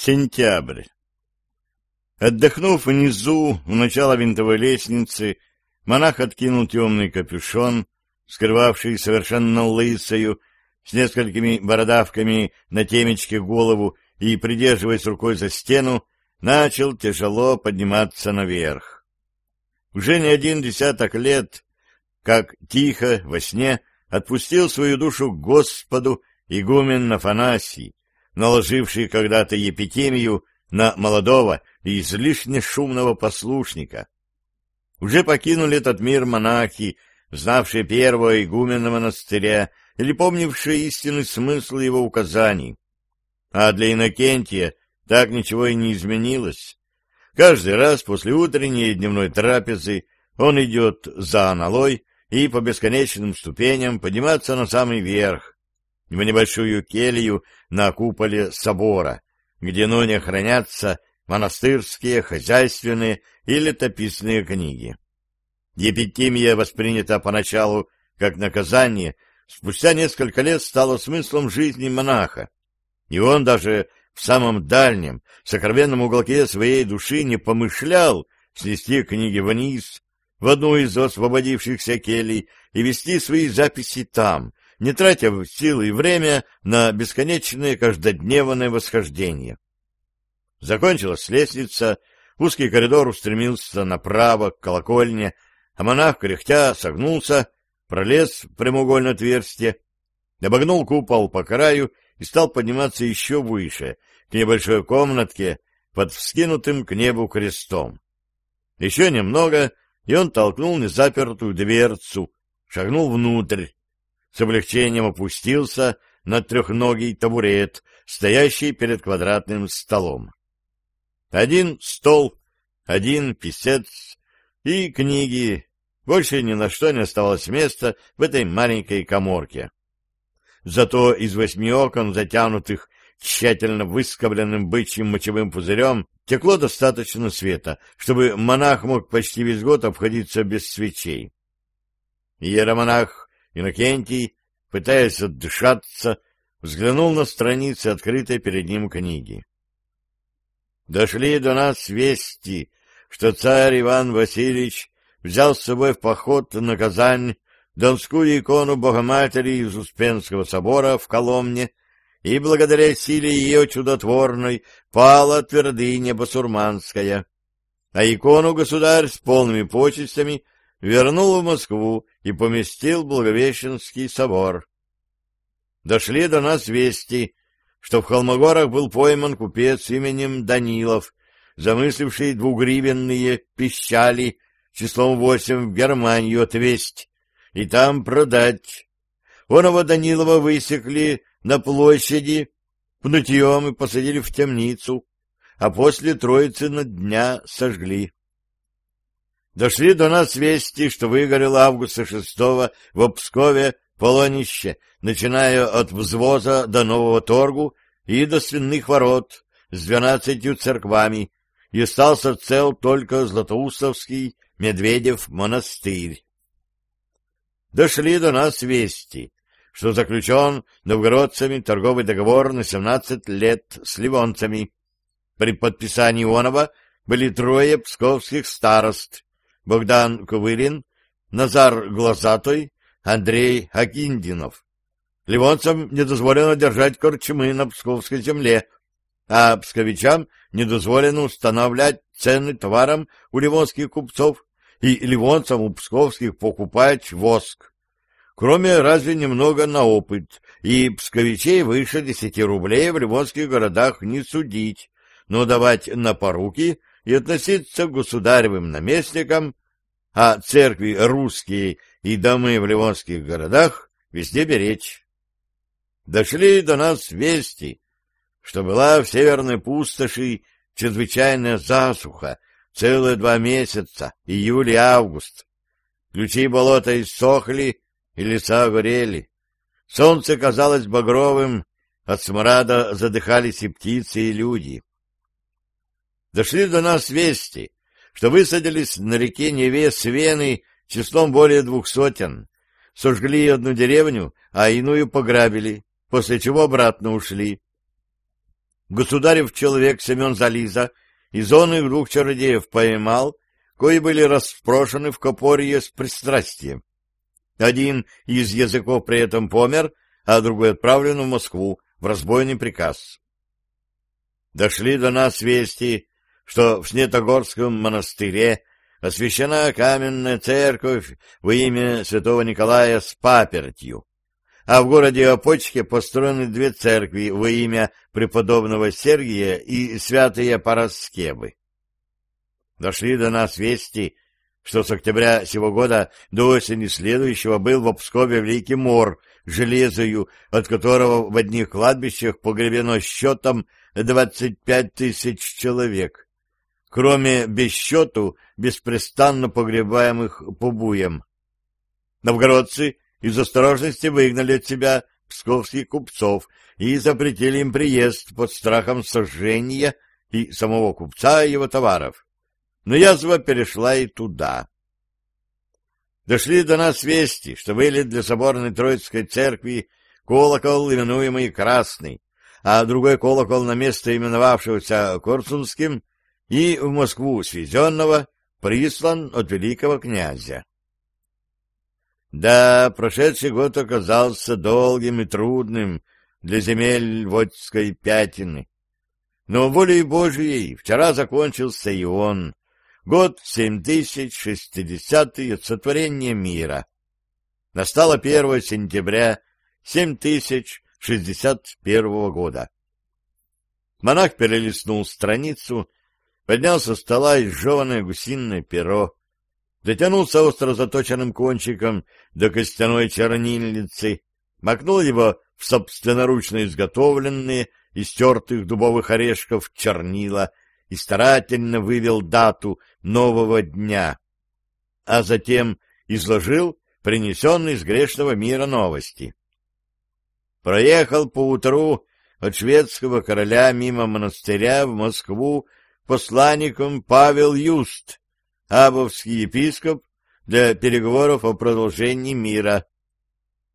Сентябрь. Отдохнув внизу, у начала винтовой лестницы, монах откинул темный капюшон, скрывавший совершенно лысою, с несколькими бородавками на темечке голову и, придерживаясь рукой за стену, начал тяжело подниматься наверх. Уже не один десяток лет, как тихо во сне отпустил свою душу к Господу игумен Афанасий, наложивший когда-то епитемию на молодого и излишне шумного послушника. Уже покинули этот мир монахи, знавшие первого игумена монастыря или помнившие истинный смысл его указаний. А для Иннокентия так ничего и не изменилось. Каждый раз после утренней и дневной трапезы он идет за аналой и по бесконечным ступеням подниматься на самый верх, в небольшую келью на куполе собора, где ныне хранятся монастырские, хозяйственные и летописные книги. Епитимия воспринята поначалу как наказание, спустя несколько лет стала смыслом жизни монаха, и он даже в самом дальнем, сокровенном уголке своей души не помышлял снести книги вниз, в одну из освободившихся келей и вести свои записи там, не тратя силы и время на бесконечное каждодневное восхождение. Закончилась лестница, узкий коридор устремился направо к колокольне, а монах, кряхтя, согнулся, пролез в прямоугольное отверстие, обогнул купол по краю и стал подниматься еще выше, к небольшой комнатке под вскинутым к небу крестом. Еще немного, и он толкнул незапертую дверцу, шагнул внутрь, с облегчением опустился на трехногий табурет, стоящий перед квадратным столом. Один стол, один писец и книги. Больше ни на что не оставалось места в этой маленькой коморке. Зато из восьми окон, затянутых тщательно выскобленным бычьим мочевым пузырем, текло достаточно света, чтобы монах мог почти весь год обходиться без свечей. Иеромонах Иннокентий, пытаясь отдышаться, взглянул на страницы открытой перед ним книги. Дошли до нас вести, что царь Иван Васильевич взял с собой в поход на Казань донскую икону Богоматери из Успенского собора в Коломне, и благодаря силе ее чудотворной пала твердыня басурманская. А икону государь с полными почестями вернул в Москву и поместил Благовещенский собор. Дошли до нас вести, что в Холмогорах был пойман купец именем Данилов, замысливший двугривенные пищали числом восемь в Германию отвесть и там продать. Оного Данилова высекли на площади, пнутьем и посадили в темницу, а после Троицы на дня сожгли. Дошли до нас вести, что выгорело августа шестого в Пскове полонище, начиная от взвоза до Нового торгу и до Свинных ворот с двенадцатью церквами, и остался цел только Златоустовский Медведев монастырь. Дошли до нас вести, что заключен новгородцами торговый договор на семнадцать лет с ливонцами. При подписании Ионова были трое псковских старост, Богдан Ковылин, Назар Глазатой, Андрей Акиндинов. Ливонцам не дозволено держать корчмы на Псковской земле, а псковичам не дозволено устанавливать цены товарам у ливонских купцов и ливонцам у псковских покупать воск. Кроме разве немного на опыт, и псковичей выше десяти рублей в ливонских городах не судить, но давать на поруки и относиться к государевым наместникам, а церкви русские и домы в ливонских городах везде беречь. Дошли до нас вести, что была в северной пустоши чрезвычайная засуха, целые два месяца, июль и август. Ключи болота иссохли, и леса горели. Солнце казалось багровым, от смрада задыхались и птицы, и люди. Дошли до нас вести, что высадились на реке Неве свены числом более двух сотен, сожгли одну деревню, а иную пограбили, после чего обратно ушли. государев человек Семен Зализа из зоны двух чародеев поймал, кои были распрошены в Копорье с пристрастием. Один из языков при этом помер, а другой отправлен в Москву в разбойный приказ. Дошли до нас вести, что в Снетогорском монастыре освящена каменная церковь во имя святого Николая с папертью, а в городе Опочке построены две церкви во имя преподобного Сергия и святые Параскевы. Дошли до нас вести, что с октября сего года до осени следующего был в Пскове Великий Мор железою, от которого в одних кладбищах погребено счетом двадцать пять тысяч человек, кроме без счету беспрестанно погребаемых побуем. Новгородцы из осторожности выгнали от себя псковских купцов и запретили им приезд под страхом сожжения и самого купца и его товаров. Но язва перешла и туда. Дошли до нас вести, что были для соборной Троицкой церкви колокол, именуемый Красный, а другой колокол на место именовавшегося Корсунским и в Москву свезенного прислан от великого князя. Да, прошедший год оказался долгим и трудным для земель Водской Пятины. Но волей Божией вчера закончился и он, Год 7060 от сотворения мира. Настало 1 сентября 7061 года. Монах перелистнул страницу, поднял со стола изжеванное гусиное перо, дотянулся остро заточенным кончиком до костяной чернильницы, макнул его в собственноручно изготовленные из тертых дубовых орешков чернила и старательно вывел дату нового дня, а затем изложил принесенные из грешного мира новости. Проехал поутру от шведского короля мимо монастыря в Москву посланником Павел Юст, абовский епископ, для переговоров о продолжении мира.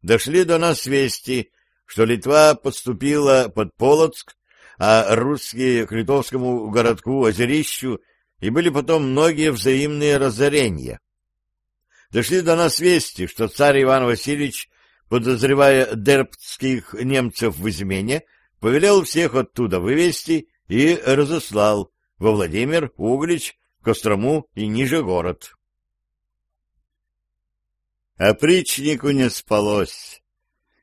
Дошли до нас вести, что Литва подступила под Полоцк а русские к литовскому городку Озерищу, и были потом многие взаимные разорения. Дошли до нас вести, что царь Иван Васильевич, подозревая дербцких немцев в измене, повелел всех оттуда вывести и разослал во Владимир, Углич, Кострому и ниже город. Опричнику не спалось.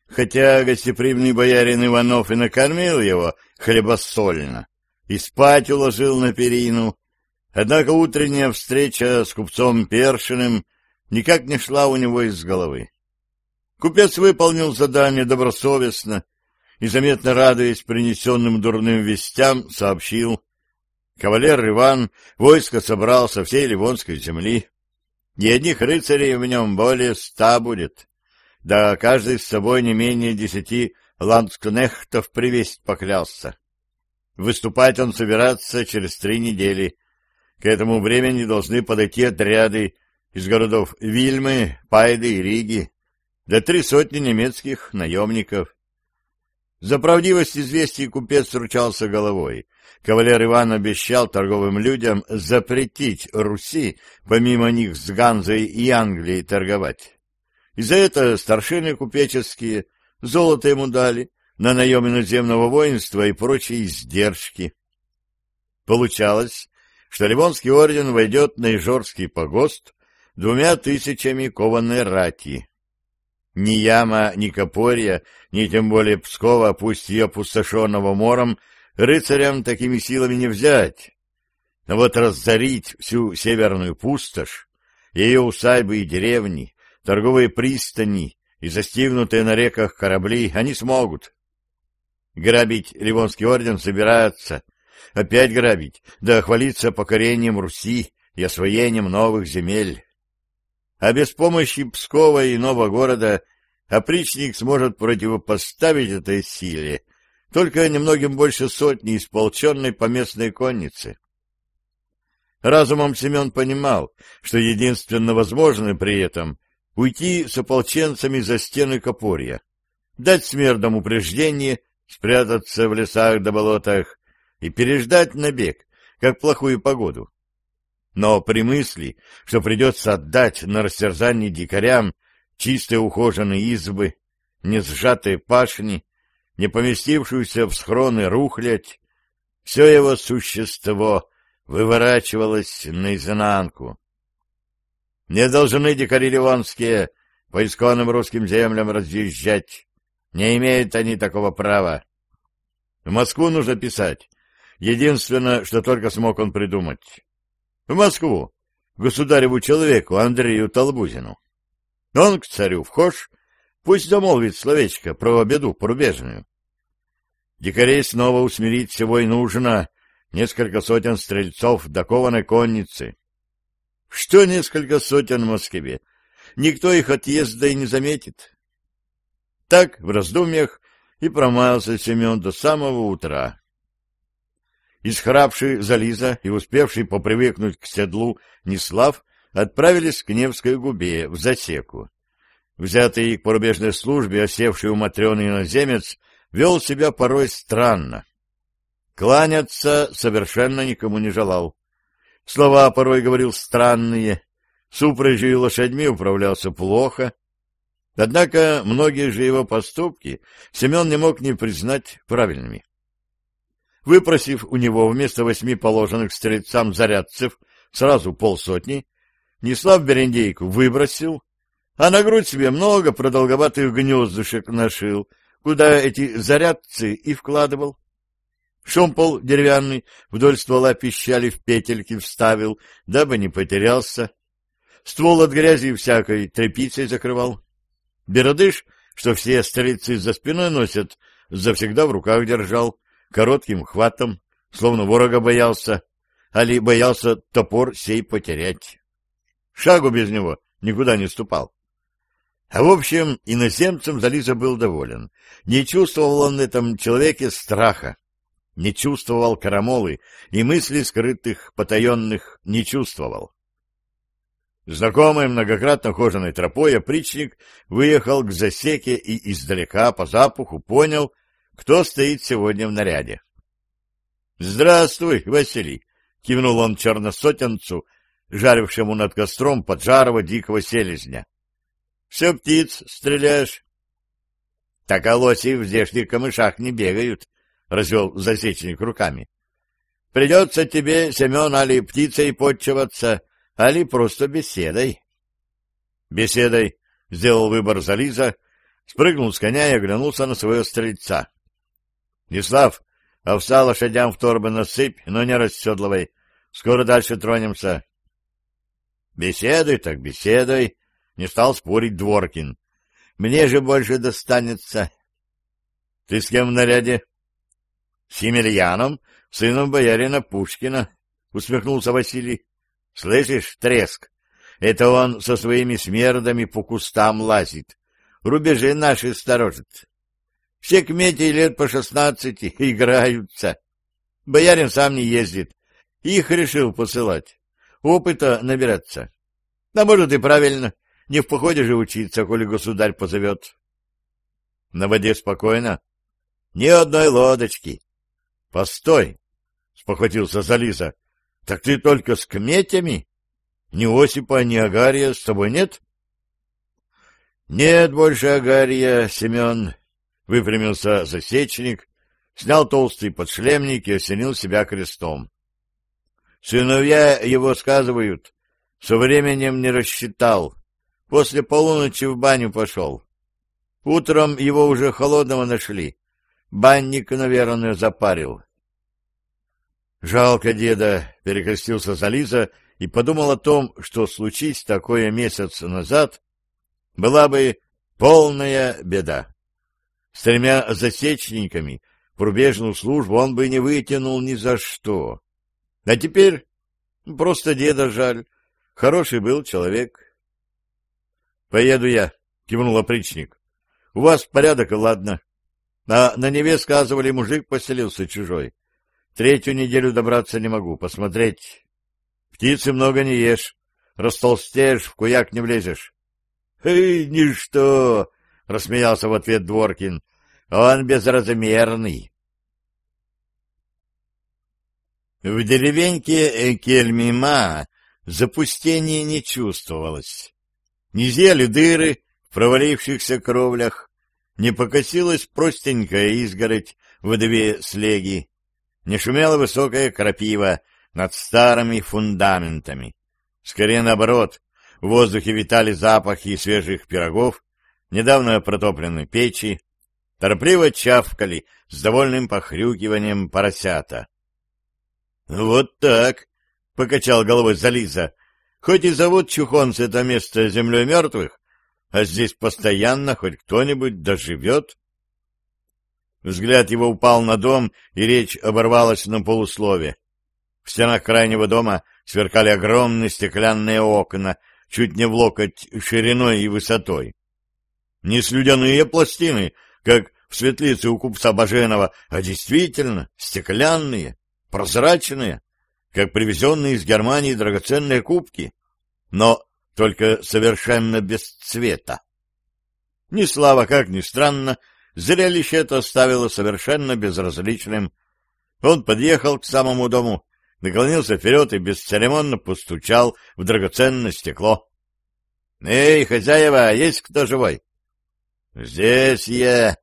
Хотя гостеприимный боярин Иванов и накормил его хлебосольно, и спать уложил на перину, однако утренняя встреча с купцом Першиным никак не шла у него из головы. Купец выполнил задание добросовестно и, заметно радуясь принесенным дурным вестям, сообщил. Кавалер Иван войско собрал со всей Ливонской земли, и одних рыцарей в нем более ста будет да каждый с собой не менее десяти ландскнехтов привезть поклялся. Выступать он собирается через три недели. К этому времени должны подойти отряды из городов Вильмы, Пайды и Риги, да три сотни немецких наемников. За правдивость известий купец ручался головой. Кавалер Иван обещал торговым людям запретить Руси, помимо них с Ганзой и Англией, торговать. И за это старшины купеческие золото ему дали на наем иноземного воинства и прочие издержки. Получалось, что Ливонский орден войдет на Ижорский погост двумя тысячами кованной рати. Ни Яма, ни Копорья, ни тем более Пскова, пусть и опустошенного мором, рыцарям такими силами не взять. Но вот разорить всю северную пустошь, ее усадьбы и деревни, торговые пристани и застигнутые на реках корабли они смогут. Грабить Ливонский орден собираются, опять грабить, да хвалиться покорением Руси и освоением новых земель. А без помощи Пскова и нового города опричник сможет противопоставить этой силе только немногим больше сотни исполченной поместной конницы. Разумом Семен понимал, что единственно возможное при этом уйти с ополченцами за стены Копорья, дать смердам упреждение, спрятаться в лесах да болотах, и переждать набег, как плохую погоду. Но при мысли, что придется отдать на растерзание дикарям чистые ухоженные избы, не сжатые пашни, не поместившуюся в схроны рухлядь, все его существо выворачивалось наизнанку. Не должны дикари ливонские по исконным русским землям разъезжать. Не имеют они такого права. В Москву нужно писать. Единственное, что только смог он придумать. В Москву, государеву человеку Андрею Толбузину. Он к царю вхож, пусть замолвит словечко про беду порубежную. Дикарей снова усмирить всего и нужно несколько сотен стрельцов до кованой конницы. Что несколько сотен в Москве? Никто их отъезда и не заметит. Так, в раздумьях, и промаялся Семен до самого утра. Исхрапший Зализа и успевший попривыкнуть к седлу Неслав отправились к Невской губе, в засеку. Взятый к порубежной службе, осевший у Матрёны иноземец, вел себя порой странно. Кланяться совершенно никому не желал. Слова порой говорил странные, с упряжью и лошадьми управлялся плохо. Однако многие же его поступки Семен не мог не признать правильными. Выпросив у него вместо восьми положенных стрельцам зарядцев сразу полсотни, Неслав Берендейку выбросил, а на грудь себе много продолговатых гнездышек нашил, куда эти зарядцы и вкладывал. Шомпол деревянный вдоль ствола пищали в петельки вставил, дабы не потерялся. Ствол от грязи всякой тряпицей закрывал. Беродыш, что все стрельцы за спиной носят, завсегда в руках держал, коротким хватом, словно ворога боялся, али боялся топор сей потерять. Шагу без него никуда не ступал. А в общем, иноземцем Зализа был доволен. Не чувствовал он в этом человеке страха, не чувствовал карамолы и мыслей скрытых, потаенных не чувствовал. Знакомый многократно хоженой тропой опричник выехал к засеке и издалека по запаху понял, кто стоит сегодня в наряде. — Здравствуй, Василий! — кивнул он черносотенцу, жарившему над костром поджарого дикого селезня. Все птиц стреляешь. — Так олоси в здешних камышах не бегают, — развел засечник руками. — Придется тебе, Семен, али птицей подчиваться, али просто беседой. — Беседой, — сделал выбор Зализа, спрыгнул с коня и оглянулся на своего стрельца. — Неслав, овса лошадям в торбы насыпь, но не расседлывай. Скоро дальше тронемся. — Беседой так беседой, не стал спорить Дворкин. Мне же больше достанется. — Ты с кем в наряде? — С Емельяном, сыном боярина Пушкина, — усмехнулся Василий. — Слышишь, треск? Это он со своими смердами по кустам лазит. Рубежи наши сторожит. Все к мете лет по шестнадцати играются. Боярин сам не ездит. Их решил посылать. Опыта набираться. А может и правильно. Не в походе же учиться, коли государь позовет. На воде спокойно? Ни одной лодочки. Постой, спохватился Зализа. Так ты только с кметями? Ни Осипа, ни Агария с тобой нет? Нет больше Агария, Семен, выпрямился засечник, снял толстый подшлемник и осенил себя крестом. Сыновья его сказывают, со временем не рассчитал, После полуночи в баню пошел. Утром его уже холодного нашли. Банник, наверное, запарил. Жалко деда, перекрестился Зализа и подумал о том, что случись такое месяц назад, была бы полная беда. С тремя засечниками прубежную службу он бы не вытянул ни за что. А теперь просто деда жаль. Хороший был человек. — Поеду я, — кивнул опричник. — У вас порядок, ладно. А на Неве, сказывали, мужик поселился чужой. Третью неделю добраться не могу, посмотреть. Птицы много не ешь, растолстеешь, в куяк не влезешь. — Эй, ничто! — рассмеялся в ответ Дворкин. — Он безразмерный. В деревеньке Кельмима запустения не чувствовалось. Не зели дыры в провалившихся кровлях, не покосилась простенькая изгородь в две слеги, не шумела высокая крапива над старыми фундаментами. Скорее наоборот, в воздухе витали запахи свежих пирогов, недавно протопленной печи, торопливо чавкали с довольным похрюкиванием поросята. «Вот так!» — покачал головой Зализа. «Хоть и зовут Чухонцы это место землей мертвых, а здесь постоянно хоть кто-нибудь доживет». Взгляд его упал на дом, и речь оборвалась на полуслове. В стенах крайнего дома сверкали огромные стеклянные окна, чуть не в локоть шириной и высотой. Не слюдяные пластины, как в светлице у купца Баженова, а действительно стеклянные, прозрачные, как привезенные из Германии драгоценные кубки, но только совершенно без цвета. Ни слава, как ни странно, зрелище это оставило совершенно безразличным. Он подъехал к самому дому, наклонился вперед и бесцеремонно постучал в драгоценное стекло. — Эй, хозяева, есть кто живой? — Здесь я.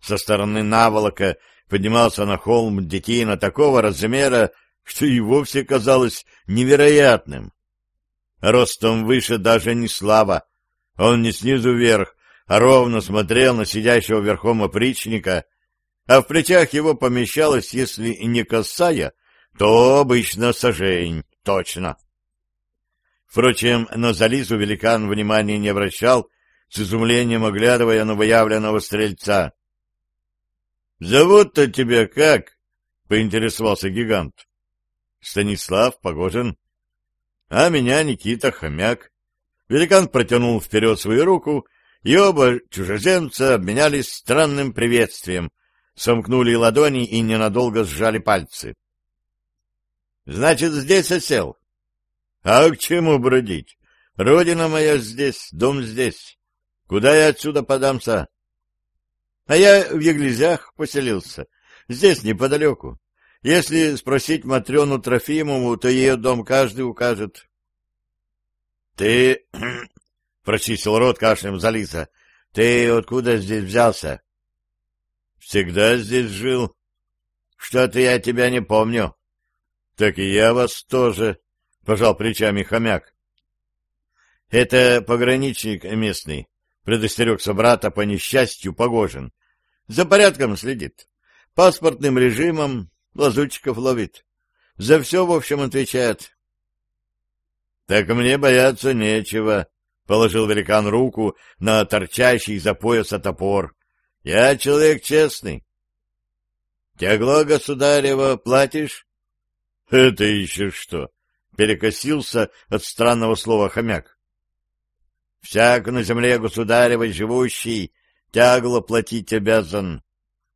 Со стороны наволока поднимался на холм детина такого размера, что и вовсе казалось невероятным. Ростом выше даже не слава. Он не снизу вверх, а ровно смотрел на сидящего верхом опричника, а в плечах его помещалась, если и не косая, то обычно сажень, точно. Впрочем, на Зализу великан внимания не обращал, с изумлением оглядывая новоявленного стрельца. «Зовут-то тебя как?» — поинтересовался гигант. «Станислав Погожин». «А меня Никита Хомяк». Великан протянул вперед свою руку, и оба чужеземца обменялись странным приветствием, сомкнули ладони и ненадолго сжали пальцы. — Значит, здесь осел? — А к чему бродить? Родина моя здесь, дом здесь. Куда я отсюда подамся? А я в Еглизях поселился, здесь неподалеку. Если спросить Матрёну Трофимову, то ее дом каждый укажет. — Ты... — прочистил рот кашлем Залиса. — Ты откуда здесь взялся? — Всегда здесь жил. — Что-то я тебя не помню. — Так и я вас тоже, — пожал плечами хомяк. — Это пограничник местный, — предостерегся брата по несчастью Погожин. За порядком следит. Паспортным режимом лазутчиков ловит. За все, в общем, отвечает. — Так мне бояться нечего, — положил великан руку на торчащий за пояса топор. — Я человек честный. — Тягло государева платишь? — Это еще что? — перекосился от странного слова хомяк. — Всяк на земле государевой живущий тягло платить обязан.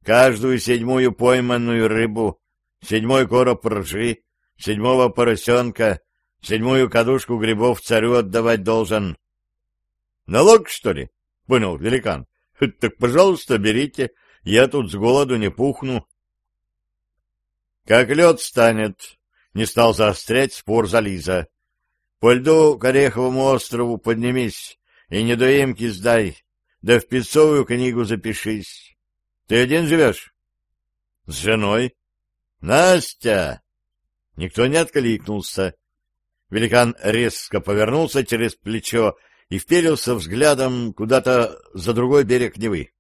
Каждую седьмую пойманную рыбу, седьмой короб ржи, седьмого поросенка, седьмую кадушку грибов царю отдавать должен. — Налог, что ли? — понял великан. — Так, пожалуйста, берите, я тут с голоду не пухну. — Как лед станет, — не стал заострять спор Зализа. — По льду к Ореховому острову поднимись и недоимки сдай, да в пиццовую книгу запишись. Ты один живешь? — С женой. — Настя! Никто не откликнулся. Великан резко повернулся через плечо и вперился взглядом куда-то за другой берег Невы.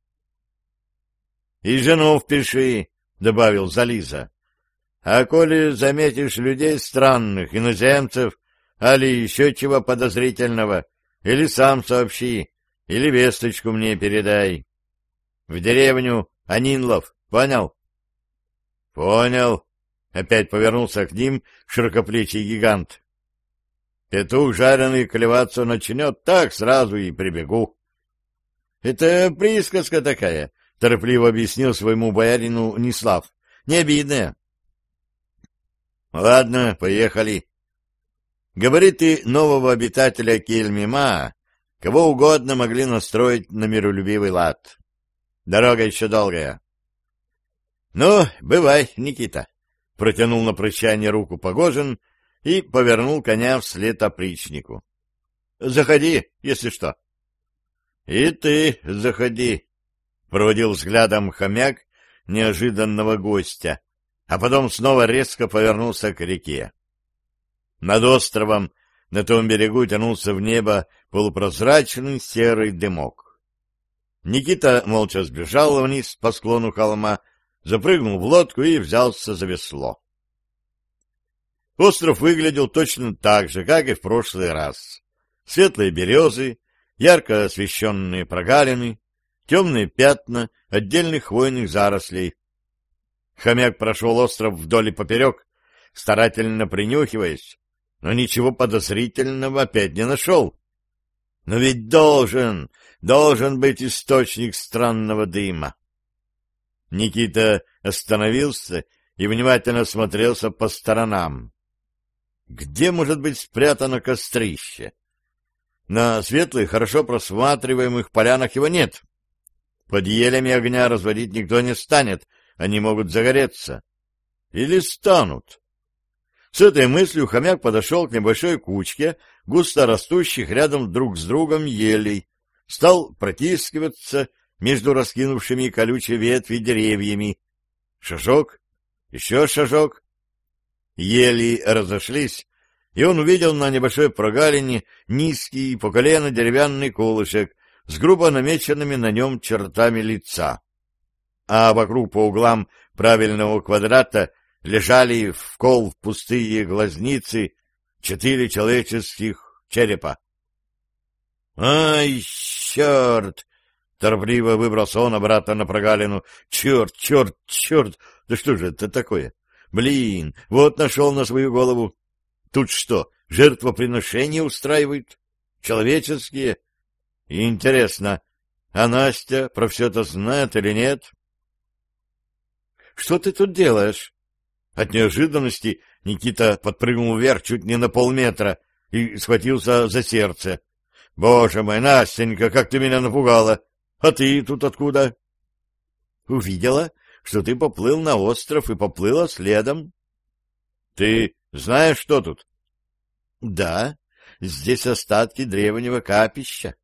— И жену впиши, — добавил Зализа. — А коли заметишь людей странных, иноземцев, али еще чего подозрительного, или сам сообщи, или весточку мне передай. В деревню Анинлов, понял? — Понял. Опять повернулся к ним широкоплечий гигант. Петух жареный клеваться начнет, так сразу и прибегу. — Это присказка такая, — торопливо объяснил своему боярину Нислав. — Не обидная. — Ладно, поехали. Габариты нового обитателя Кельмима Кого угодно могли настроить на миролюбивый лад. Дорога еще долгая. — Ну, бывай, Никита. протянул на прощание руку Погожин и повернул коня вслед опричнику. — Заходи, если что. — И ты заходи, — проводил взглядом хомяк неожиданного гостя, а потом снова резко повернулся к реке. Над островом на том берегу тянулся в небо полупрозрачный серый дымок. Никита молча сбежал вниз по склону холма, запрыгнул в лодку и взялся за весло. Остров выглядел точно так же, как и в прошлый раз. Светлые березы, ярко освещенные прогалины, темные пятна отдельных хвойных зарослей. Хомяк прошел остров вдоль и поперек, старательно принюхиваясь, но ничего подозрительного опять не нашел. Но ведь должен, должен быть источник странного дыма. Никита остановился и внимательно смотрелся по сторонам. Где может быть спрятано кострище? На светлых, хорошо просматриваемых полянах его нет. Под елями огня разводить никто не станет, они могут загореться. Или станут. С этой мыслью хомяк подошел к небольшой кучке густо растущих рядом друг с другом елей, стал протискиваться между раскинувшими колючие ветви деревьями. Шажок, еще шажок. Ели разошлись, и он увидел на небольшой прогалине низкий по колено деревянный колышек с грубо намеченными на нем чертами лица. А вокруг по углам правильного квадрата лежали в кол пустые глазницы четыре человеческих черепа. «Ай, черт!» — торопливо выбрался он обратно на прогалину. «Черт, черт, черт! Да что же это такое? Блин, вот нашел на свою голову. Тут что, жертвоприношения устраивают? Человеческие? Интересно, а Настя про все это знает или нет?» «Что ты тут делаешь?» От неожиданности Никита подпрыгнул вверх чуть не на полметра и схватился за сердце. — Боже мой, Настенька, как ты меня напугала! А ты тут откуда? — Увидела, что ты поплыл на остров и поплыла следом. — Ты знаешь, что тут? — Да, здесь остатки древнего капища.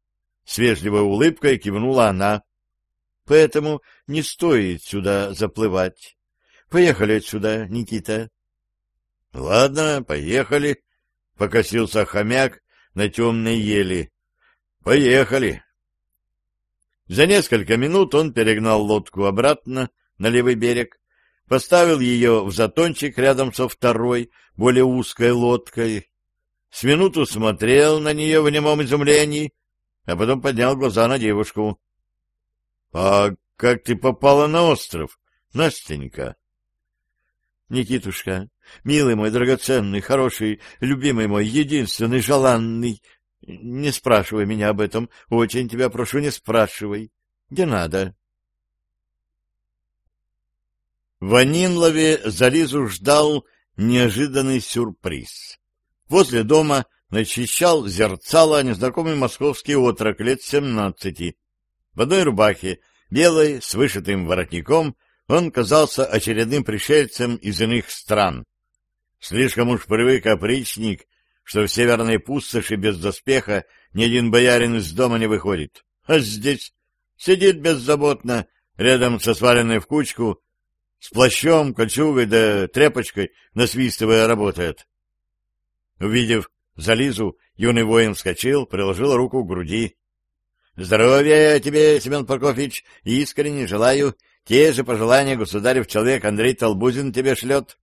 С вежливой улыбкой кивнула она. — Поэтому не стоит сюда заплывать. Поехали отсюда, Никита. — Ладно, поехали, — покосился хомяк на темной ели. — Поехали. За несколько минут он перегнал лодку обратно на левый берег, поставил ее в затончик рядом со второй, более узкой лодкой, с минуту смотрел на нее в немом изумлении, а потом поднял глаза на девушку. — А как ты попала на остров, Настенька? Никитушка, милый мой, драгоценный, хороший, любимый мой, единственный, желанный, не спрашивай меня об этом, очень тебя прошу, не спрашивай. Не надо. В Анинлове за Лизу ждал неожиданный сюрприз. Возле дома начищал зерцало незнакомый московский отрок лет семнадцати. В одной рубахе, белой, с вышитым воротником, он казался очередным пришельцем из иных стран. Слишком уж привык опричник, что в северной пустоши без доспеха ни один боярин из дома не выходит. А здесь сидит беззаботно, рядом со сваленной в кучку, с плащом, кольчугой да тряпочкой, насвистывая, работает. Увидев Зализу, юный воин вскочил, приложил руку к груди. — Здоровья тебе, Семен Прокофьевич, искренне желаю те же пожелания государев человек Андрей Толбузин тебе шлет.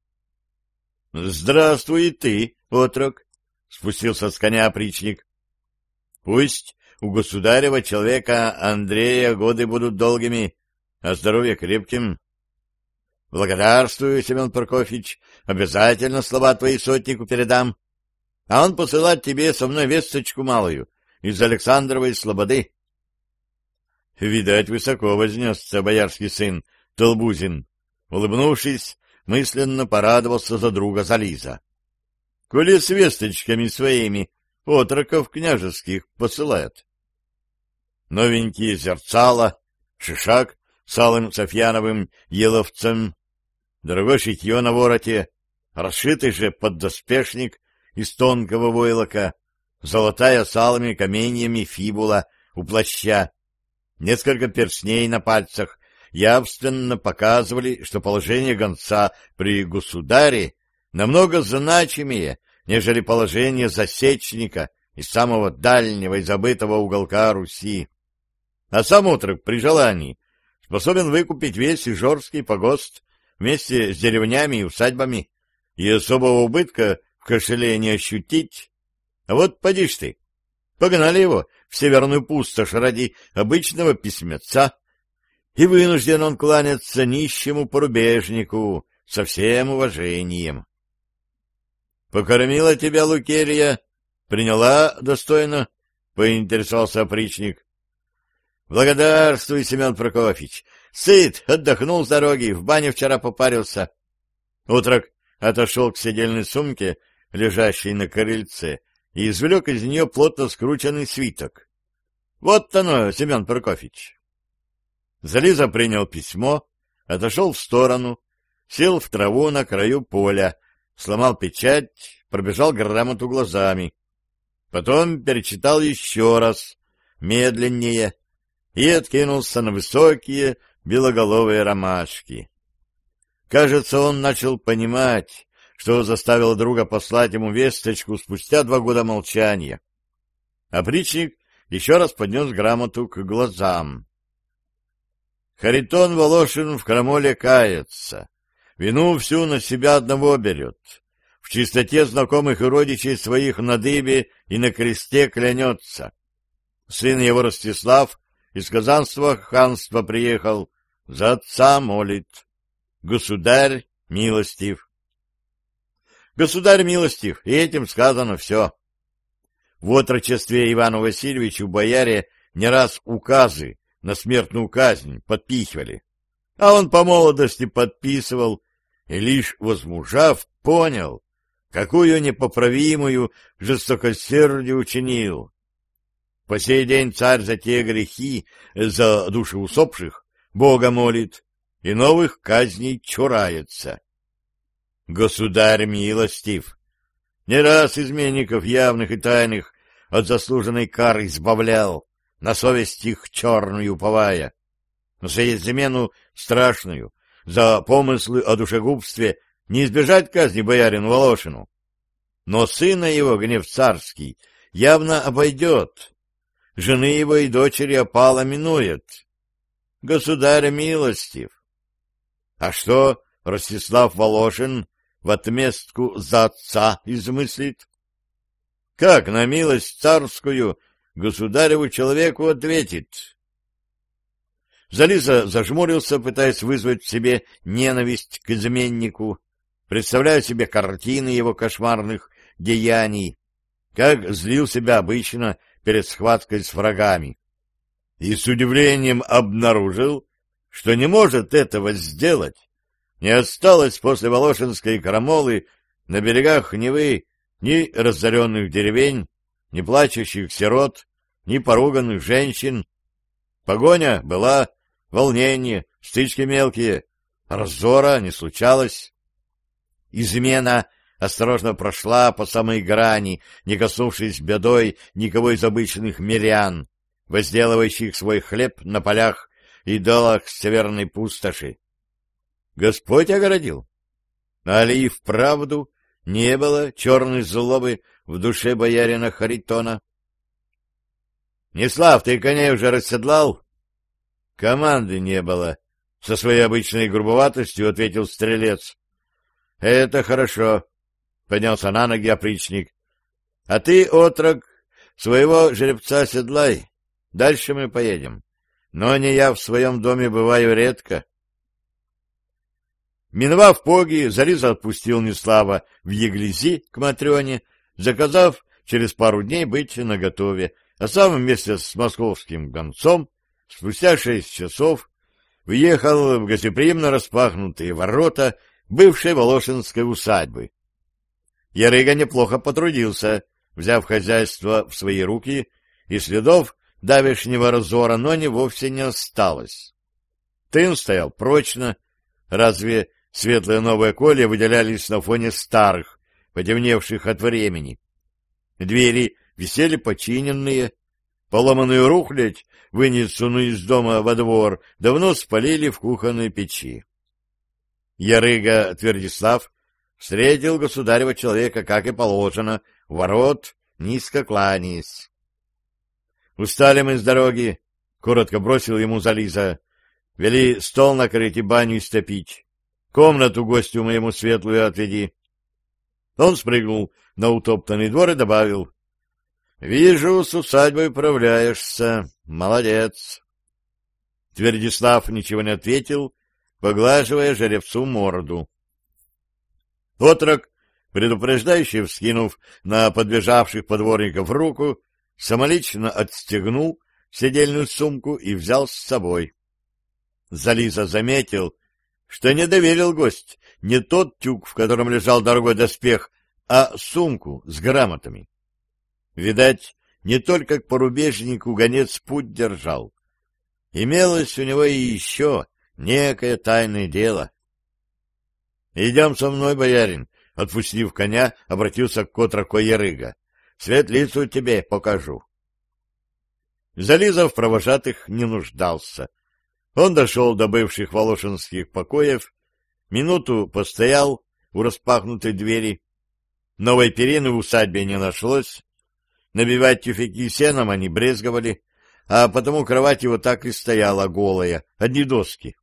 — Здравствуй ты, отрок, — спустился с коня опричник. — Пусть у государева человека Андрея годы будут долгими, а здоровье крепким. — Благодарствую, Семен Прокофьевич, обязательно слова твои сотнику передам. А он посылает тебе со мной весточку малую из Александровой слободы. Видать, высоко вознесся боярский сын Толбузин. Улыбнувшись, мысленно порадовался за друга Зализа. Коли с весточками своими отроков княжеских посылает. Новенькие зерцала, шишак с алым Софьяновым еловцем, дорогое шитье на вороте, расшитый же поддоспешник из тонкого войлока, золотая салами каменьями фибула у плаща, несколько перстней на пальцах явственно показывали, что положение гонца при государе намного значимее, нежели положение засечника из самого дальнего и забытого уголка Руси. А сам отрок при желании способен выкупить весь Ижорский погост вместе с деревнями и усадьбами, и особого убытка в кошеле не ощутить. А вот поди ж ты, погнали его в северную пустошь ради обычного письмеца, и вынужден он кланяться нищему порубежнику со всем уважением. «Покормила тебя Лукерия? Приняла достойно?» — поинтересовался опричник. «Благодарствуй, Семен Прокофьевич. Сыт, отдохнул с дороги, в бане вчера попарился». Утрок отошел к седельной сумке, лежащей на крыльце, и извлек из нее плотно скрученный свиток. «Вот оно, Семен Прокофьевич». Зализа принял письмо, отошел в сторону, сел в траву на краю поля, сломал печать, пробежал грамоту глазами. Потом перечитал еще раз, медленнее, и откинулся на высокие белоголовые ромашки. Кажется, он начал понимать, что заставило друга послать ему весточку спустя два года молчания. Опричник еще раз поднес грамоту к глазам. Харитон Волошин в крамоле кается. Вину всю на себя одного берет. В чистоте знакомых и родичей своих на дыбе и на кресте клянется. Сын его Ростислав из Казанства ханства приехал, за отца молит. Государь милостив. Государь милостив, и этим сказано все. В отрочестве Ивану Васильевичу бояре не раз указы на смертную казнь подпихивали, а он по молодости подписывал и лишь возмужав понял, какую непоправимую жестокосердие учинил. По сей день царь за те грехи, за души усопших, Бога молит, и новых казней чурается. Государь милостив, не раз изменников явных и тайных от заслуженной кары избавлял, на совесть их черную уповая. За измену страшную, за помыслы о душегубстве не избежать казни боярину Волошину. Но сына его, гнев царский, явно обойдет. Жены его и дочери опала минует. Государь милостив. А что Ростислав Волошин в отместку за отца измыслит? Как на милость царскую государеву человеку ответит? Зализа зажмурился, пытаясь вызвать в себе ненависть к изменнику, представляя себе картины его кошмарных деяний, как злил себя обычно перед схваткой с врагами. И с удивлением обнаружил, что не может этого сделать. Не осталось после Волошинской крамолы на берегах Невы ни разоренных деревень, ни плачущих сирот, ни поруганных женщин. Погоня была волнение, стычки мелкие, разора не случалось. Измена осторожно прошла по самой грани, не коснувшись бедой никого из обычных мирян, возделывающих свой хлеб на полях и долах северной пустоши. Господь огородил. Али вправду не было черной злобы в душе боярина Харитона. — Неслав, ты коней уже расседлал? Команды не было. Со своей обычной грубоватостью ответил стрелец. — Это хорошо, — поднялся на ноги опричник. — А ты, отрок, своего жеребца седлай. Дальше мы поедем. Но не я в своем доме бываю редко. Миновав поги, Зариза отпустил Неслава в Еглизи к Матрёне, заказав через пару дней быть наготове, а сам вместе с московским гонцом спустя шесть часов въехал в гостеприимно распахнутые ворота бывшей Волошинской усадьбы. Ярыга неплохо потрудился, взяв хозяйство в свои руки, и следов давешнего разора, но не вовсе не осталось. Тын стоял прочно, разве Светлые новые колья выделялись на фоне старых, потемневших от времени. Двери висели починенные, поломанную рухлядь, вынесенную из дома во двор, давно спалили в кухонной печи. Ярыга Твердислав встретил государева человека, как и положено, ворот, низко кланяясь. «Устали мы с дороги», — коротко бросил ему Зализа. «Вели стол накрыть и баню истопить. Комнату гостю моему светлую отведи». Он спрыгнул на утоптанный двор и добавил. «Вижу, с усадьбой управляешься. Молодец». Твердислав ничего не ответил, поглаживая жеребцу морду. Отрок, предупреждающе вскинув на подбежавших подворников руку, самолично отстегнул седельную сумку и взял с собой. Зализа заметил, что не доверил гость не тот тюк, в котором лежал дорогой доспех, а сумку с грамотами. Видать, не только к порубежнику гонец путь держал. Имелось у него и еще некое тайное дело. — Идем со мной, боярин, — отпустив коня, обратился к Котрако Ярыга. — Светлицу тебе покажу. Зализов провожатых не нуждался. Он дошел до бывших волошинских покоев, минуту постоял у распахнутой двери. Новой перины в усадьбе не нашлось. Набивать тюфяки сеном они брезговали, а потому кровать его так и стояла голая, одни доски.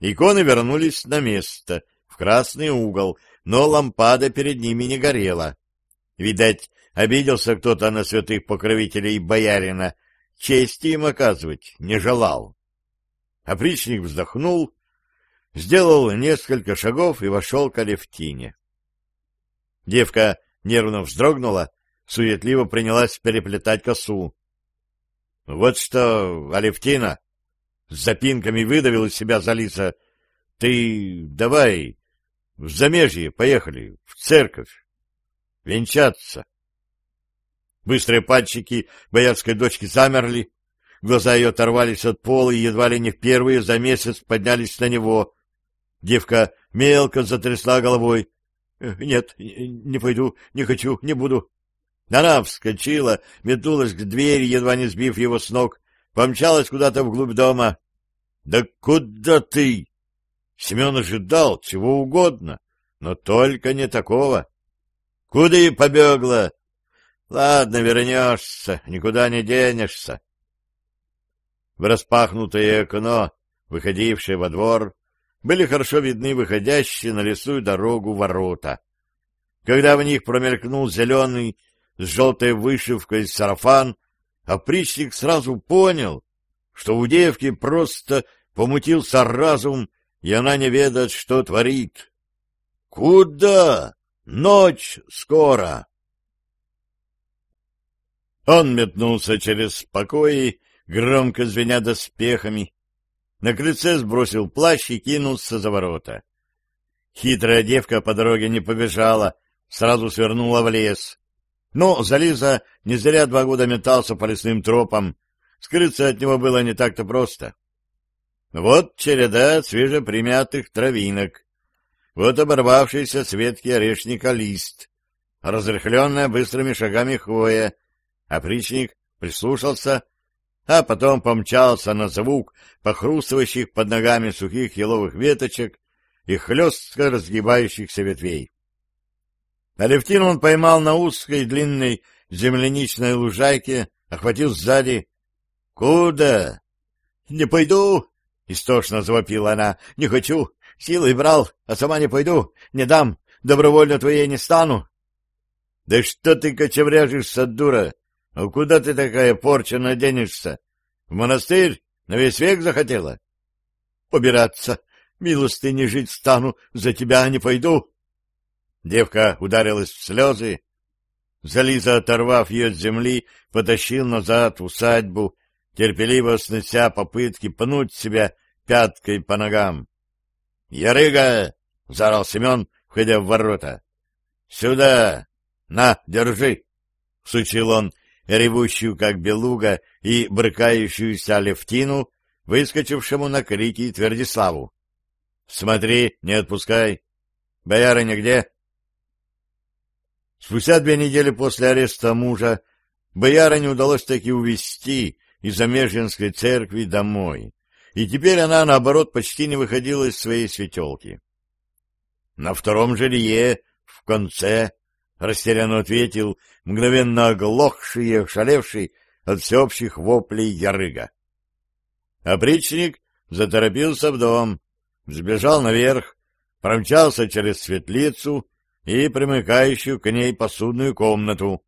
Иконы вернулись на место, в красный угол, но лампада перед ними не горела. Видать, обиделся кто-то на святых покровителей боярина, чести им оказывать не желал. Опричник вздохнул, сделал несколько шагов и вошел к Алевтине. Девка нервно вздрогнула, суетливо принялась переплетать косу. — Вот что, Алевтина, с запинками выдавил из себя Залиса, — ты давай в замежье поехали, в церковь, венчаться. Быстрые пальчики боярской дочки замерли, глаза ее оторвались от пола и едва ли не впервые за месяц поднялись на него. Девка мелко затрясла головой. «Э, — Нет, не пойду, не хочу, не буду. Она вскочила, метнулась к двери, едва не сбив его с ног, помчалась куда-то вглубь дома. — Да куда ты? Семен ожидал чего угодно, но только не такого. — Куда и побегла? — Ладно, вернешься, никуда не денешься. В распахнутое окно, выходившее во двор, были хорошо видны выходящие на лесную дорогу ворота. Когда в них промелькнул зеленый с желтой вышивкой сарафан, опричник сразу понял, что у девки просто помутился разум, и она не ведает, что творит. «Куда? Ночь скоро!» Он метнулся через покои, громко звеня доспехами. На крыльце сбросил плащ и кинулся за ворота. Хитрая девка по дороге не побежала, сразу свернула в лес. Но Зализа не зря два года метался по лесным тропам. Скрыться от него было не так-то просто. Вот череда свежепримятых травинок. Вот оборвавшийся с ветки орешника лист. Разрыхленная быстрыми шагами хвоя. Опричник прислушался, а потом помчался на звук похрустывающих под ногами сухих еловых веточек и хлестко разгибающихся ветвей. Алевтин он поймал на узкой длинной земляничной лужайке, охватил сзади. — Куда? — Не пойду, — истошно завопила она. — Не хочу. Силой брал, а сама не пойду. Не дам. Добровольно твоей не стану. — Да что ты кочевряжешься, дура? А куда ты такая порча денешься? В монастырь? На весь век захотела? — Побираться. Милости жить стану, за тебя не пойду. Девка ударилась в слезы. Зализа, оторвав ее от земли, потащил назад в усадьбу, терпеливо снося попытки пнуть себя пяткой по ногам. «Ярыга!» — заорал Семен, входя в ворота. «Сюда! На, держи!» — сучил он ревущую, как белуга, и брыкающуюся Левтину, выскочившему на крики Твердиславу. Смотри, не отпускай. Боярыня где? Спустя две недели после ареста мужа боярине удалось таки увезти из Замежинской церкви домой, и теперь она, наоборот, почти не выходила из своей светелки. На втором жилье, в конце, растерянно ответил мгновенно оглохший и ошалевший от всеобщих воплей ярыга. Опричник заторопился в дом, сбежал наверх, промчался через светлицу и примыкающую к ней посудную комнату,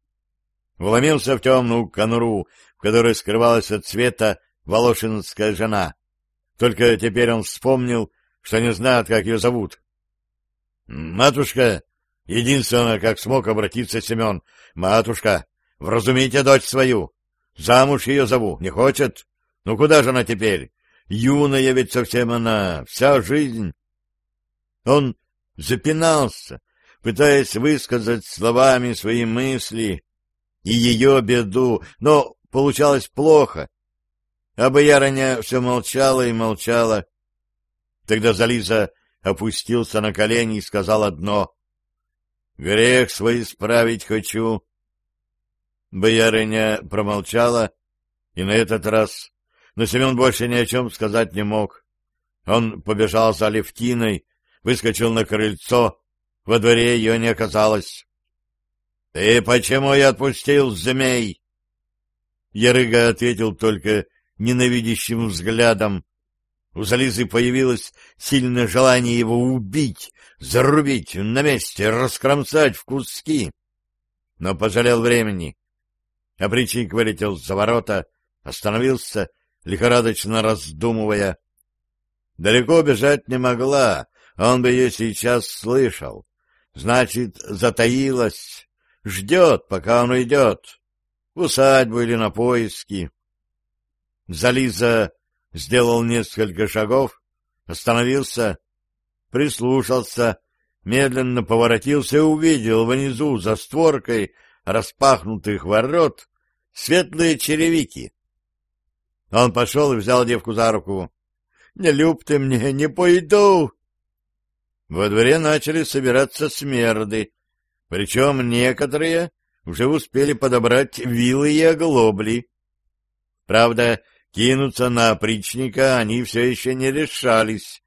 вломился в темную конуру, в которой скрывалась от света волошинская жена. Только теперь он вспомнил, что не знает, как ее зовут. — Матушка! — единственное, как смог обратиться Семен. — Матушка, вразумите дочь свою. Замуж ее зову. Не хочет? Ну куда же она теперь? Юная ведь совсем она, вся жизнь. Он запинался, пытаясь высказать словами свои мысли и ее беду, но получалось плохо. А боярыня все молчала и молчала. Тогда Зализа опустился на колени и сказал одно. — Грех свой исправить хочу. Боярыня промолчала, и на этот раз, но Семен больше ни о чем сказать не мог. Он побежал за Левтиной, выскочил на крыльцо, во дворе ее не оказалось. — Ты почему я отпустил змей? Ярыга ответил только ненавидящим взглядом, у Зализы появилось сильное желание его убить, зарубить на месте, раскромсать в куски. Но пожалел времени. Опричник вылетел за ворота, остановился, лихорадочно раздумывая. Далеко бежать не могла, он бы ее сейчас слышал. Значит, затаилась, ждет, пока он уйдет. В усадьбу или на поиски. Зализа сделал несколько шагов, остановился, прислушался, медленно поворотился и увидел внизу за створкой распахнутых ворот светлые черевики. Он пошел и взял девку за руку. — Не люб ты мне, не пойду! Во дворе начали собираться смерды, причем некоторые уже успели подобрать вилы и оглобли. Правда, Кинуться на опричника они все еще не решались,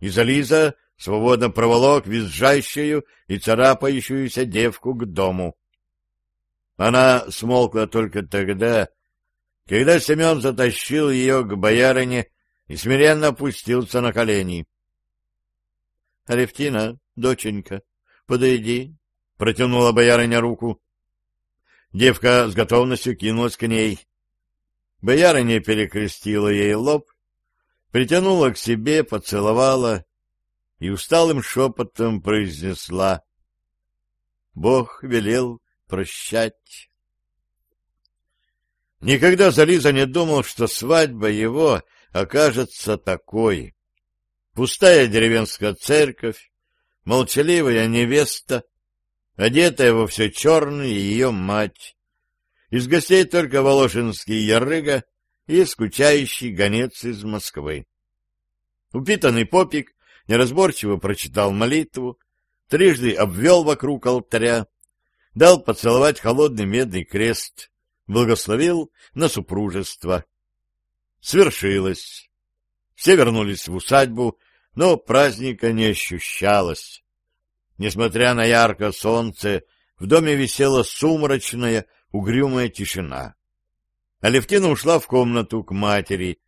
и Зализа свободно проволок визжащую и царапающуюся девку к дому. Она смолкла только тогда, когда Семен затащил ее к боярине и смиренно опустился на колени. — Алевтина, доченька, подойди, — протянула боярыня руку. Девка с готовностью кинулась к ней. Боярыня перекрестила ей лоб, притянула к себе, поцеловала и усталым шепотом произнесла «Бог велел прощать». Никогда Зализа не думал, что свадьба его окажется такой. Пустая деревенская церковь, молчаливая невеста, одетая во все черное ее мать, из гостей только Волошинский Ярыга и скучающий гонец из Москвы. Упитанный попик неразборчиво прочитал молитву, трижды обвел вокруг алтаря, дал поцеловать холодный медный крест, благословил на супружество. Свершилось. Все вернулись в усадьбу, но праздника не ощущалось. Несмотря на яркое солнце, в доме висела сумрачная, угрюмая тишина. Алевтина ушла в комнату к матери.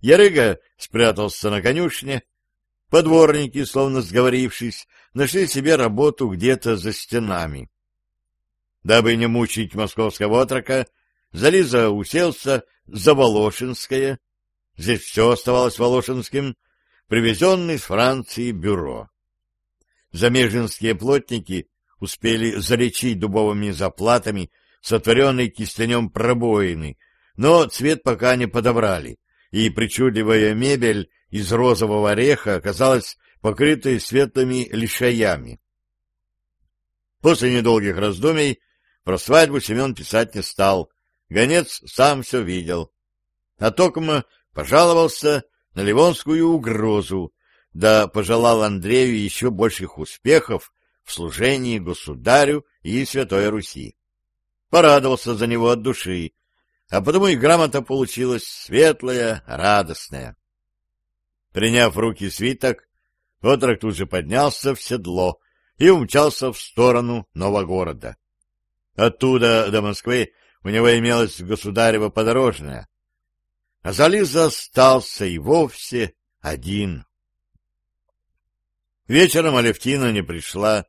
Ярыга спрятался на конюшне. Подворники, словно сговорившись, нашли себе работу где-то за стенами. Дабы не мучить московского отрока, Зализа уселся за Волошинское. Здесь все оставалось Волошинским, привезенный из Франции бюро. Замежинские плотники успели залечить дубовыми заплатами сотворенной кистенем пробоины, но цвет пока не подобрали, и причудливая мебель из розового ореха оказалась покрытой светлыми лишаями. После недолгих раздумий про свадьбу Семен писать не стал. Гонец сам все видел. А Токма пожаловался на ливонскую угрозу, да пожелал Андрею еще больших успехов в служении государю и Святой Руси. Порадовался за него от души, а потому и грамота получилась светлая, радостная. Приняв в руки свиток, отрок тут же поднялся в седло и умчался в сторону Новогорода. Оттуда до Москвы у него имелась государева подорожная, а Зализа остался и вовсе один. Вечером Алевтина не пришла.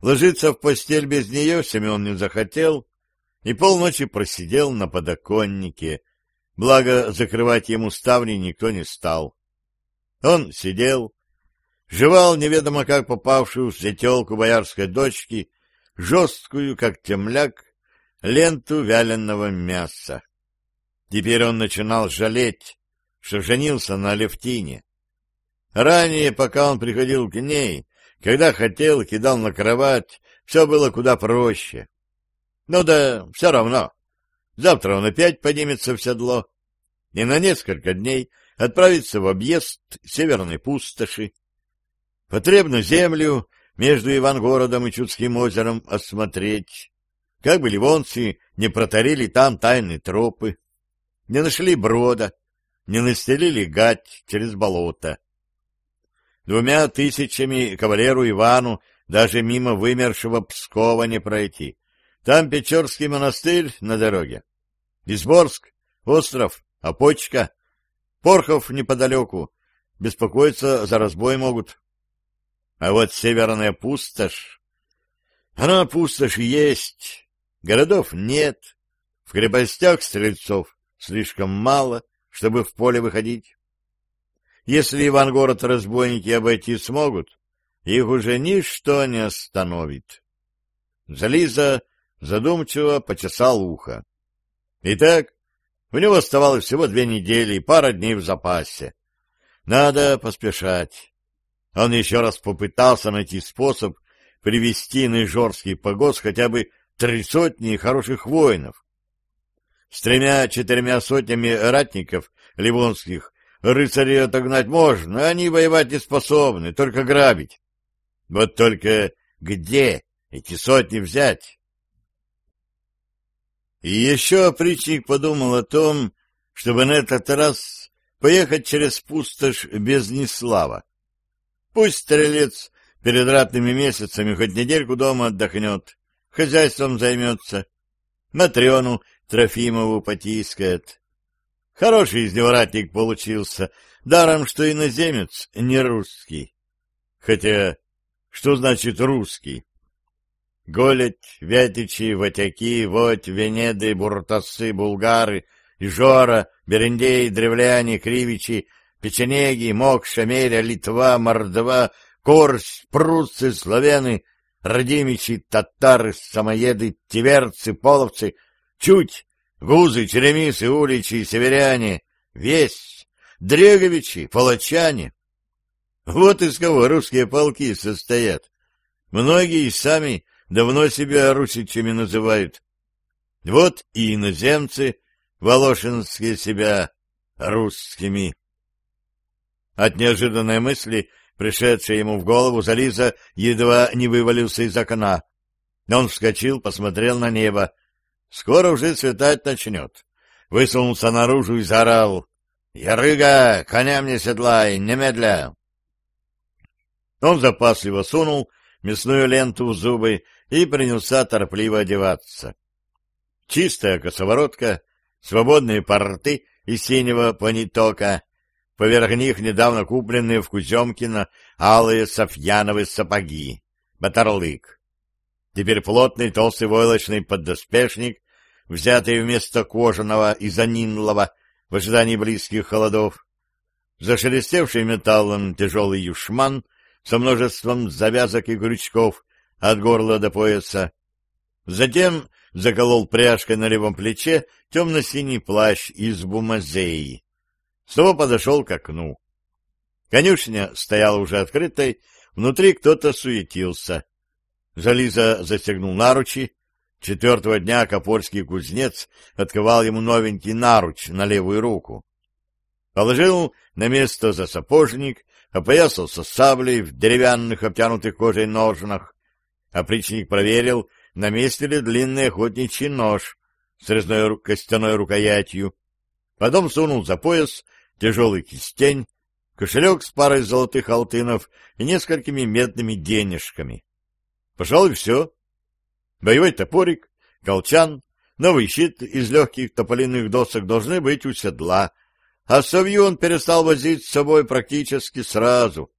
Ложиться в постель без нее Семен не захотел и полночи просидел на подоконнике, благо закрывать ему ставни никто не стал. Он сидел, жевал неведомо как попавшую в сетелку боярской дочки, жесткую, как темляк, ленту вяленого мяса. Теперь он начинал жалеть, что женился на Левтине. Ранее, пока он приходил к ней, когда хотел, кидал на кровать, все было куда проще. Ну да, все равно. Завтра он опять поднимется в седло и на несколько дней отправится в объезд северной пустоши. Потребно землю между Ивангородом и Чудским озером осмотреть, как бы ливонцы не протарили там тайные тропы, не нашли брода, не настелили гать через болото. Двумя тысячами кавалеру Ивану даже мимо вымершего Пскова не пройти. Там Печорский монастырь на дороге. Изборск, остров, Опочка, Порхов неподалеку. Беспокоиться за разбой могут. А вот северная пустошь... Она пустошь есть, городов нет, в крепостях стрельцов слишком мало, чтобы в поле выходить. Если Ивангород разбойники обойти смогут, их уже ничто не остановит. Зализа задумчиво почесал ухо. Итак, у него оставалось всего две недели и пара дней в запасе. Надо поспешать. Он еще раз попытался найти способ привести на Ижорский погост хотя бы три сотни хороших воинов. С тремя-четырьмя сотнями ратников ливонских Рыцарей отогнать можно, они воевать не способны, только грабить. Вот только где эти сотни взять? И еще опричник подумал о том, чтобы на этот раз поехать через пустошь без Неслава. Пусть стрелец перед ратными месяцами хоть недельку дома отдохнет, хозяйством займется, Матрёну Трофимову потискает. Хороший из него ратник получился, даром, что иноземец, не русский. Хотя, что значит русский? Голять, Вятичи, Ватяки, Воть, Венеды, Буртасы, Булгары, Ижора, Берендей, Древляне, Кривичи, Печенеги, Мок, Шамеря, Литва, Мордова, Корсь, Прусцы, Славяны, Радимичи, Татары, Самоеды, Тиверцы, Половцы, Чуть, Гузы, черемисы, уличи, северяне, весь, дреговичи, палачане. Вот из кого русские полки состоят. Многие сами давно себя русичами называют. Вот и иноземцы волошинские себя русскими. От неожиданной мысли, пришедшей ему в голову, Зализа едва не вывалился из окна. Он вскочил, посмотрел на небо. Скоро уже светать начнет. Высунулся наружу и заорал. «Ярыга, коня мне седлай, немедля!» Он запасливо сунул мясную ленту в зубы и принялся торопливо одеваться. Чистая косоворотка, свободные порты из синего понитока, поверх них недавно купленные в Куземкино алые софьяновые сапоги, батарлык. Теперь плотный толстый войлочный поддоспешник взятый вместо кожаного и занинлого в ожидании близких холодов, зашелестевший металлом тяжелый юшман со множеством завязок и крючков от горла до пояса. Затем заколол пряжкой на левом плече темно-синий плащ из бумазеи. Снова подошел к окну. Конюшня стояла уже открытой, внутри кто-то суетился. Зализа застегнул наручи, Четвертого дня Копорский кузнец отковал ему новенький наруч на левую руку. Положил на место за сапожник, опоясался саблей в деревянных обтянутых кожей ножнах. Опричник проверил, на месте ли длинный охотничий нож с резной костяной рукоятью. Потом сунул за пояс тяжелый кистень, кошелек с парой золотых алтынов и несколькими медными денежками. Пожалуй, все. Боевой топорик, колчан, новый щит из легких тополиных досок должны быть у седла, а совью он перестал возить с собой практически сразу.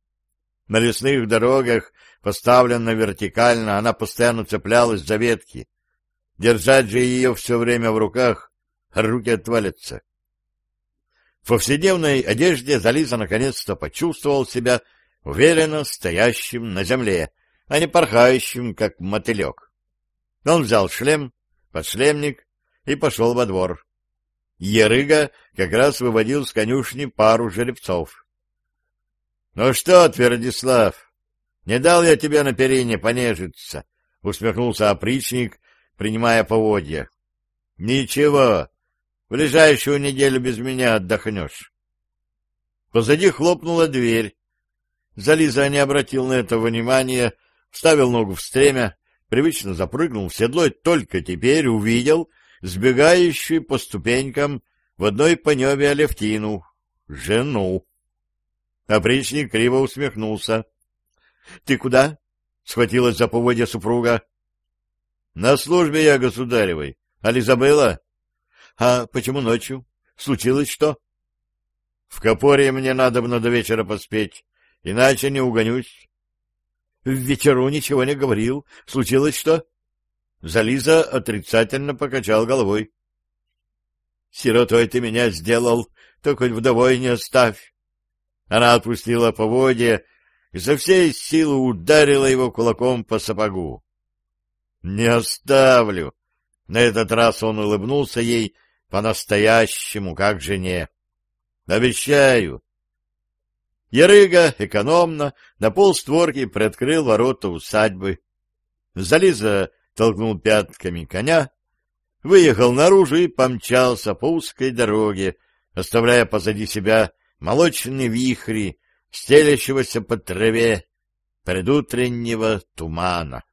На лесных дорогах, поставлена вертикально, она постоянно цеплялась за ветки. Держать же ее все время в руках, руки отвалятся. В повседневной одежде Зализа наконец-то почувствовал себя уверенно стоящим на земле, а не порхающим, как мотылек. Он взял шлем, подшлемник и пошел во двор. Ерыга как раз выводил с конюшни пару жеребцов. — Ну что, Твердислав, не дал я тебе на перине понежиться, — усмехнулся опричник, принимая поводья. — Ничего, в ближайшую неделю без меня отдохнешь. Позади хлопнула дверь. Зализа не обратил на это внимания, вставил ногу в стремя, привычно запрыгнул в седло и только теперь увидел сбегающую по ступенькам в одной понебе Алевтину, жену. Опричник криво усмехнулся. — Ты куда? — схватилась за поводья супруга. — На службе я государевой. Али забыла? А почему ночью? Случилось что? В Копоре мне надо бы до вечера поспеть, иначе не угонюсь. В вечеру ничего не говорил. Случилось что? Зализа отрицательно покачал головой. Сиротой ты меня сделал, то хоть вдовой не оставь. Она отпустила поводья и со всей силы ударила его кулаком по сапогу. — Не оставлю! На этот раз он улыбнулся ей по-настоящему, как жене. Обещаю. Ярыга экономно на полстворки приоткрыл ворота усадьбы. Зализа толкнул пятками коня, выехал наружу и помчался по узкой дороге, оставляя позади себя молочные вихри, стелящегося по траве предутреннего тумана.